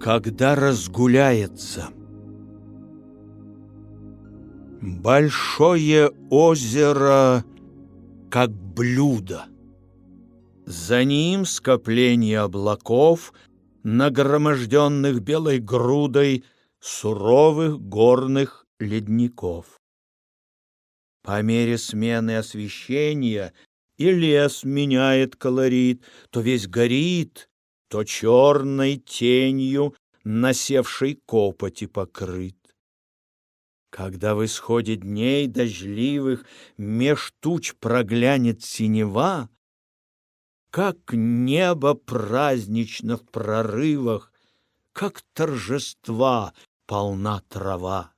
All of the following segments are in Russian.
когда разгуляется. Большое озеро, как блюдо. За ним скопление облаков, нагроможденных белой грудой суровых горных ледников. По мере смены освещения и лес меняет колорит, то весь горит, то черной тенью насевшей копоти покрыт. Когда в исходе дней дождливых меж туч проглянет синева, как небо празднично в прорывах, как торжества полна трава.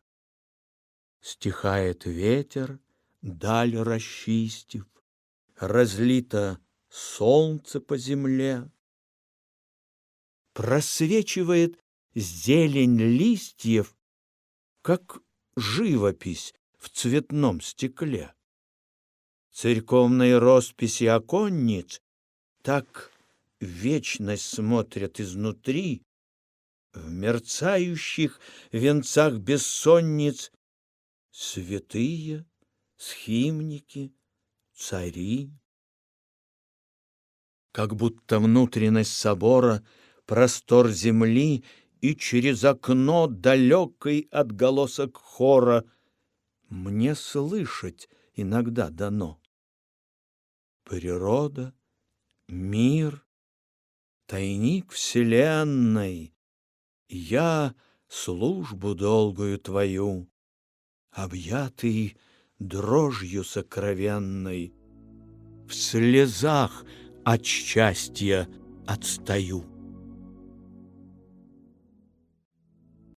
Стихает ветер, даль расчистив, разлито солнце по земле просвечивает зелень листьев, как живопись в цветном стекле. Церковные росписи оконниц так вечность смотрят изнутри, в мерцающих венцах бессонниц святые, схимники, цари. Как будто внутренность собора — простор земли и через окно далекий отголосок хора мне слышать иногда дано. Природа, мир, тайник вселенной, я службу долгую твою, объятый дрожью сокровенной, в слезах от счастья отстаю.